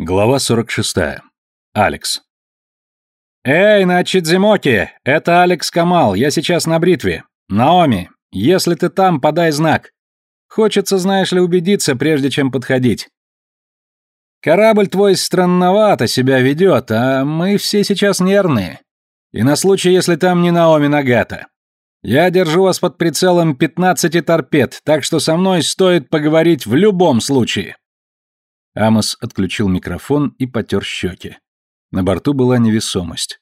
Глава 46. Алекс. «Эй, на Чидзимоке! Это Алекс Камал, я сейчас на бритве. Наоми, если ты там, подай знак. Хочется, знаешь ли, убедиться, прежде чем подходить. Корабль твой странновато себя ведет, а мы все сейчас нервные. И на случай, если там не Наоми Нагата. Я держу вас под прицелом 15 торпед, так что со мной стоит поговорить в любом случае». Амос отключил микрофон и потер щеки. На борту была невесомость.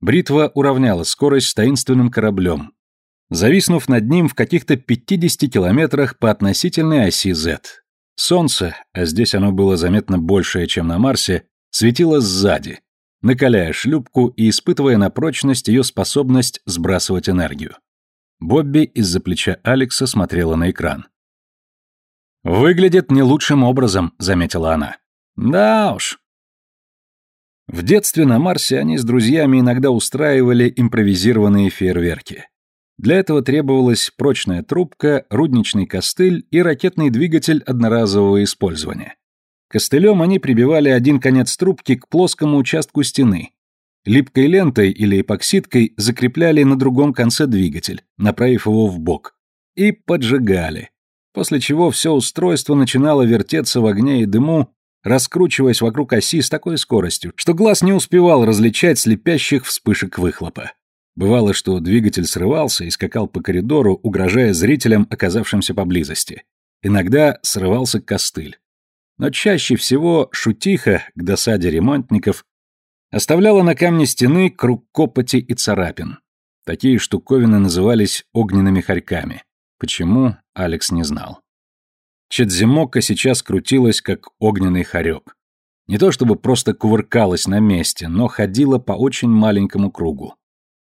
Бритва уравняла скорость с таинственным кораблем, зависнув над ним в каких-то 50 километрах по относительной оси Z. Солнце, а здесь оно было заметно большее, чем на Марсе, светило сзади, накаляя шлюпку и испытывая на прочность ее способность сбрасывать энергию. Бобби из-за плеча Алекса смотрела на экран. «Выглядит не лучшим образом», — заметила она. «Да уж». В детстве на Марсе они с друзьями иногда устраивали импровизированные фейерверки. Для этого требовалась прочная трубка, рудничный костыль и ракетный двигатель одноразового использования. Костылем они прибивали один конец трубки к плоскому участку стены. Липкой лентой или эпоксидкой закрепляли на другом конце двигатель, направив его в бок, и поджигали после чего все устройство начинало вертеться в огне и дыму, раскручиваясь вокруг оси с такой скоростью, что глаз не успевал различать слепящих вспышек выхлопа. Бывало, что двигатель срывался и скакал по коридору, угрожая зрителям, оказавшимся поблизости. Иногда срывался костыль. Но чаще всего шутиха, к досаде ремонтников, оставляла на камне стены круг копоти и царапин. Такие штуковины назывались огненными хорьками. Почему, Алекс не знал. Чедзимока сейчас крутилась, как огненный хорек. Не то чтобы просто кувыркалась на месте, но ходила по очень маленькому кругу.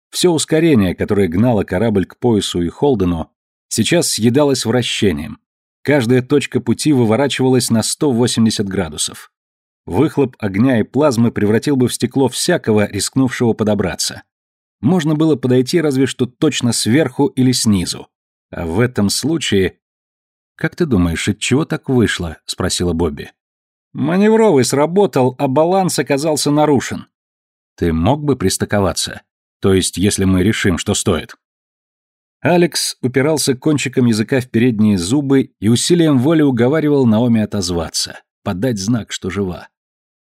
Все ускорение, которое гнало корабль к поясу и Холдену, сейчас съедалось вращением. Каждая точка пути выворачивалась на 180 градусов. Выхлоп огня и плазмы превратил бы в стекло всякого, рискнувшего подобраться. Можно было подойти разве что точно сверху или снизу. А в этом случае... «Как ты думаешь, от чего так вышло?» — спросила Бобби. «Маневровый сработал, а баланс оказался нарушен». «Ты мог бы пристыковаться? То есть, если мы решим, что стоит?» Алекс упирался кончиком языка в передние зубы и усилием воли уговаривал Наоми отозваться, подать знак, что жива.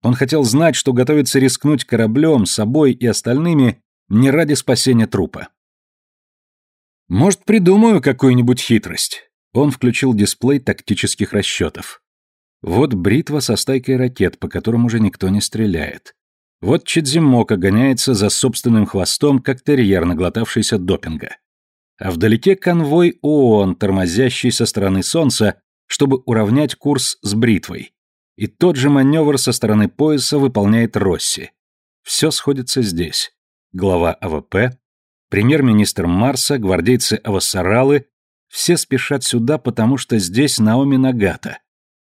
Он хотел знать, что готовится рискнуть кораблем, собой и остальными не ради спасения трупа. Может, придумаю какую-нибудь хитрость. Он включил дисплей тактических расчетов. Вот бритва со стайкой ракет, по которым уже никто не стреляет. Вот Чидзимока гоняется за собственным хвостом, как терьер, наглотавшийся допинга. А вдалеке конвой ООН, тормозящий со стороны Солнца, чтобы уравнять курс с бритвой. И тот же маневр со стороны пояса выполняет Росси. Все сходится здесь. Глава АВП, Премьер-министр Марса, гвардейцы Авасаралы – все спешат сюда, потому что здесь Наоми Нагата.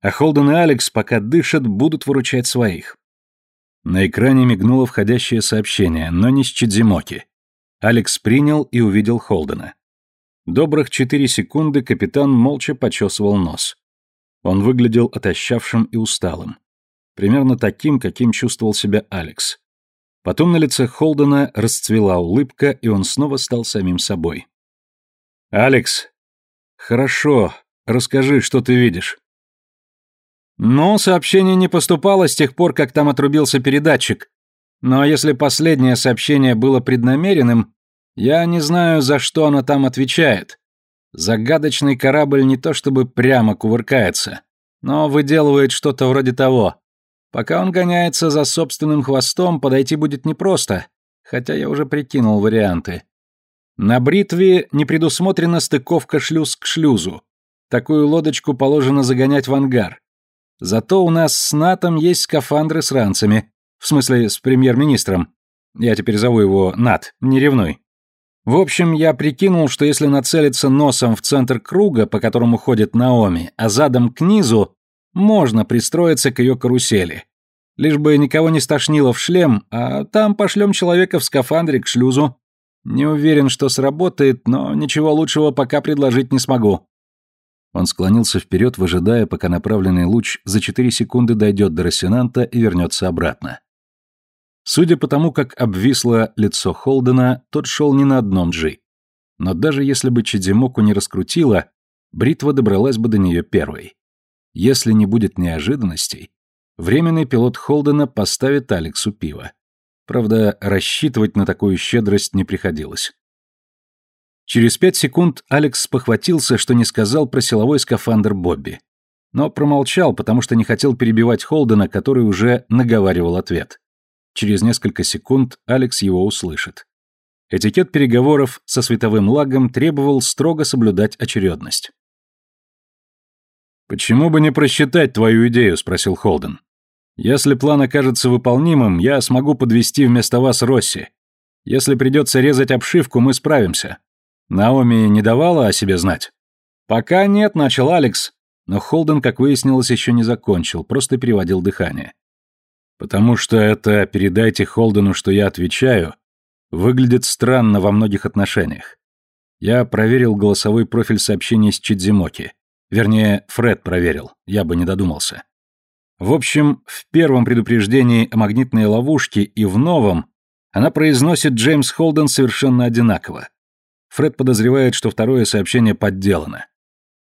А Холден и Алекс, пока дышат, будут выручать своих. На экране мигнуло входящее сообщение, но не с Четземоки. Алекс принял и увидел Холдена. Добрых четыре секунды капитан молча почесывал нос. Он выглядел отощавшим и усталым. Примерно таким, каким чувствовал себя Алекс. Потом на лице Холдена расцвела улыбка, и он снова стал самим собой. «Алекс, хорошо, расскажи, что ты видишь». «Ну, сообщение не поступало с тех пор, как там отрубился передатчик. Но если последнее сообщение было преднамеренным, я не знаю, за что оно там отвечает. Загадочный корабль не то чтобы прямо кувыркается, но выделывает что-то вроде того. Пока он гоняется за собственным хвостом, подойти будет непросто, хотя я уже прикинул варианты. На бритве не предусмотрена стыковка шлюз к шлюзу. Такую лодочку положено загонять в ангар. Зато у нас с Натом есть скафандры с ранцами. В смысле, с премьер-министром. Я теперь зову его Нат, не ревнуй. В общем, я прикинул, что если нацелиться носом в центр круга, по которому ходит Наоми, а задом к низу, можно пристроиться к ее карусели. Лишь бы никого не стошнило в шлем, а там пошлем человека в скафандре к шлюзу. Не уверен, что сработает, но ничего лучшего пока предложить не смогу. Он склонился вперед, выжидая, пока направленный луч за 4 секунды дойдет до Рассенанта и вернется обратно. Судя по тому, как обвисло лицо Холдена, тот шел не на одном джи. Но даже если бы Чидзимоку не раскрутила, бритва добралась бы до нее первой. Если не будет неожиданностей, временный пилот Холдена поставит Алексу пиво. Правда, рассчитывать на такую щедрость не приходилось. Через пять секунд Алекс похватился, что не сказал про силовой скафандр Бобби. Но промолчал, потому что не хотел перебивать Холдена, который уже наговаривал ответ. Через несколько секунд Алекс его услышит. Этикет переговоров со световым лагом требовал строго соблюдать очередность. «Почему бы не просчитать твою идею?» – спросил Холден. «Если план окажется выполнимым, я смогу подвести вместо вас Росси. Если придется резать обшивку, мы справимся. Наоми не давала о себе знать?» «Пока нет», — начал Алекс, но Холден, как выяснилось, еще не закончил, просто переводил дыхание. «Потому что это «передайте Холдену, что я отвечаю» выглядит странно во многих отношениях. Я проверил голосовой профиль сообщений с Чидзимоки. Вернее, Фред проверил, я бы не додумался. В общем, в первом предупреждении о магнитной ловушке и в новом она произносит Джеймс Холден совершенно одинаково. Фред подозревает, что второе сообщение подделано.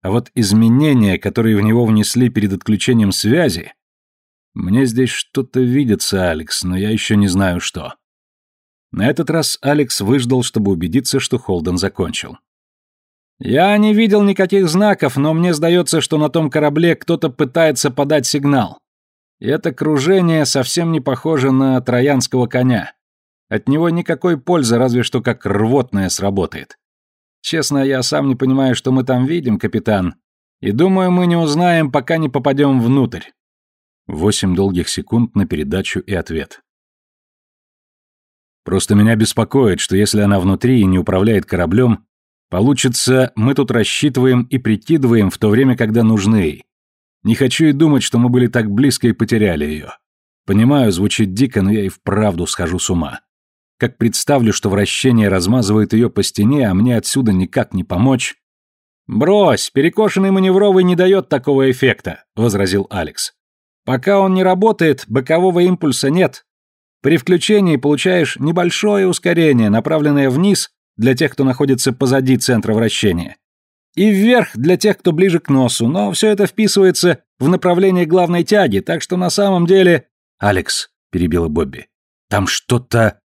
А вот изменения, которые в него внесли перед отключением связи... Мне здесь что-то видится, Алекс, но я еще не знаю что. На этот раз Алекс выждал, чтобы убедиться, что Холден закончил. «Я не видел никаких знаков, но мне сдается, что на том корабле кто-то пытается подать сигнал. И это кружение совсем не похоже на троянского коня. От него никакой пользы, разве что как рвотное сработает. Честно, я сам не понимаю, что мы там видим, капитан. И думаю, мы не узнаем, пока не попадем внутрь. Восемь долгих секунд на передачу и ответ. Просто меня беспокоит, что если она внутри и не управляет кораблем, получится, мы тут рассчитываем и прикидываем в то время, когда нужны. Не хочу и думать, что мы были так близко и потеряли ее. Понимаю, звучит дико, но я и вправду схожу с ума. Как представлю, что вращение размазывает ее по стене, а мне отсюда никак не помочь. «Брось, перекошенный маневровый не дает такого эффекта», — возразил Алекс. «Пока он не работает, бокового импульса нет. При включении получаешь небольшое ускорение, направленное вниз для тех, кто находится позади центра вращения, и вверх для тех, кто ближе к носу, но все это вписывается в направление главной тяги, так что на самом деле...» «Алекс», — перебила Бобби, — «там что-то...»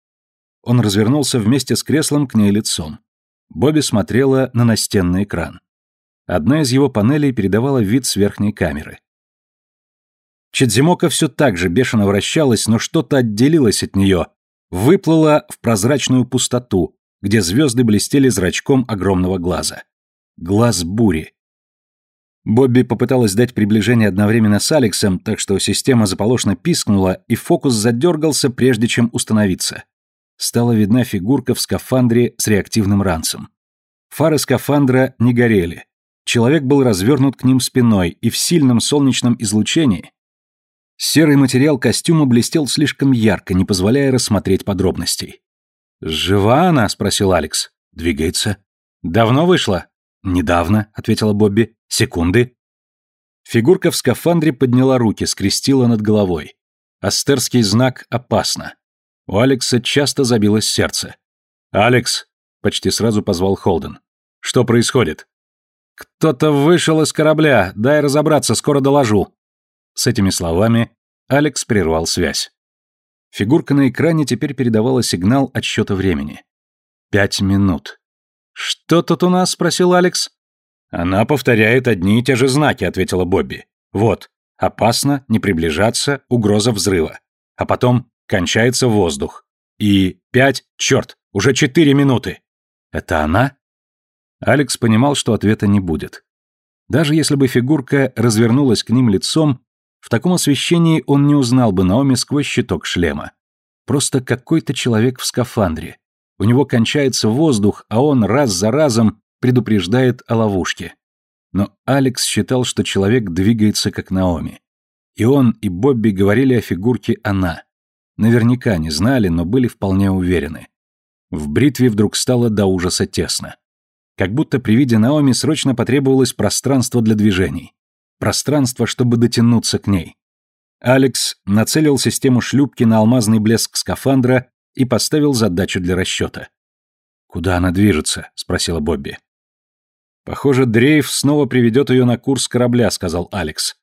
Он развернулся вместе с креслом к ней лицом. Бобби смотрела на настенный экран. Одна из его панелей передавала вид с верхней камеры. Чадзимока все так же бешено вращалась, но что-то отделилось от нее, выплыло в прозрачную пустоту, где звезды блестели зрачком огромного глаза. Глаз бури. Бобби попыталась дать приближение одновременно с Алексом, так что система заполошно пискнула, и фокус задергался, прежде чем установиться стала видна фигурка в скафандре с реактивным ранцем. Фары скафандра не горели. Человек был развернут к ним спиной, и в сильном солнечном излучении серый материал костюма блестел слишком ярко, не позволяя рассмотреть подробностей. «Жива она?» — спросил Алекс. «Двигается». «Давно вышла?» «Недавно», — ответила Бобби. «Секунды». Фигурка в скафандре подняла руки, скрестила над головой. Астерский знак «Опасно». У Алекса часто забилось сердце. «Алекс!» — почти сразу позвал Холден. «Что происходит?» «Кто-то вышел из корабля, дай разобраться, скоро доложу». С этими словами Алекс прервал связь. Фигурка на экране теперь передавала сигнал отсчета времени. «Пять минут». «Что тут у нас?» — спросил Алекс. «Она повторяет одни и те же знаки», — ответила Бобби. «Вот, опасно, не приближаться, угроза взрыва. А потом Кончается воздух. И пять, черт, уже четыре минуты. Это она? Алекс понимал, что ответа не будет. Даже если бы фигурка развернулась к ним лицом, в таком освещении он не узнал бы Наоми сквозь щиток шлема. Просто какой-то человек в скафандре. У него кончается воздух, а он раз за разом предупреждает о ловушке. Но Алекс считал, что человек двигается как Наоми. И он, и Бобби говорили о фигурке «она». Наверняка не знали, но были вполне уверены. В бритве вдруг стало до ужаса тесно. Как будто при виде Наоми срочно потребовалось пространство для движений. Пространство, чтобы дотянуться к ней. Алекс нацелил систему шлюпки на алмазный блеск скафандра и поставил задачу для расчета. «Куда она движется?» — спросила Бобби. «Похоже, дрейф снова приведет ее на курс корабля», — сказал Алекс.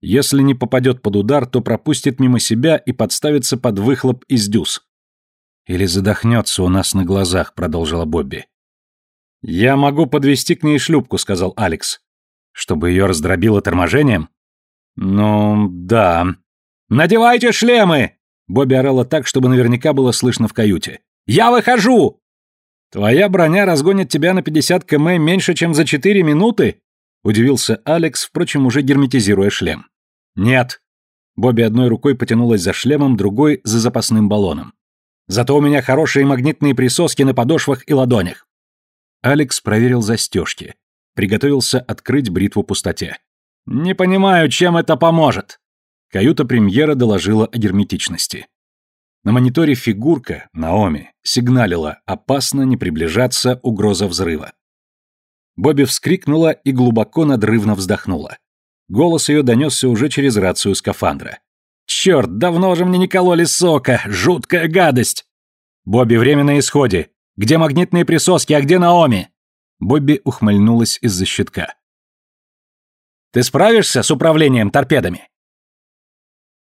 «Если не попадет под удар, то пропустит мимо себя и подставится под выхлоп из дюз». «Или задохнется у нас на глазах», — продолжила Бобби. «Я могу подвести к ней шлюпку», — сказал Алекс. «Чтобы ее раздробило торможением?» «Ну, да». «Надевайте шлемы!» Бобби орала так, чтобы наверняка было слышно в каюте. «Я выхожу!» «Твоя броня разгонит тебя на 50 км меньше, чем за 4 минуты?» Удивился Алекс, впрочем, уже герметизируя шлем. «Нет». Бобби одной рукой потянулась за шлемом, другой — за запасным баллоном. «Зато у меня хорошие магнитные присоски на подошвах и ладонях». Алекс проверил застежки. Приготовился открыть бритву пустоте. «Не понимаю, чем это поможет!» Каюта премьера доложила о герметичности. На мониторе фигурка, Наоми, сигналила «Опасно не приближаться, угроза взрыва». Бобби вскрикнула и глубоко надрывно вздохнула. Голос ее донесся уже через рацию скафандра. «Черт, давно же мне не кололи сока! Жуткая гадость!» «Бобби, время на исходе! Где магнитные присоски, а где Наоми?» Бобби ухмыльнулась из-за щитка. «Ты справишься с управлением торпедами?»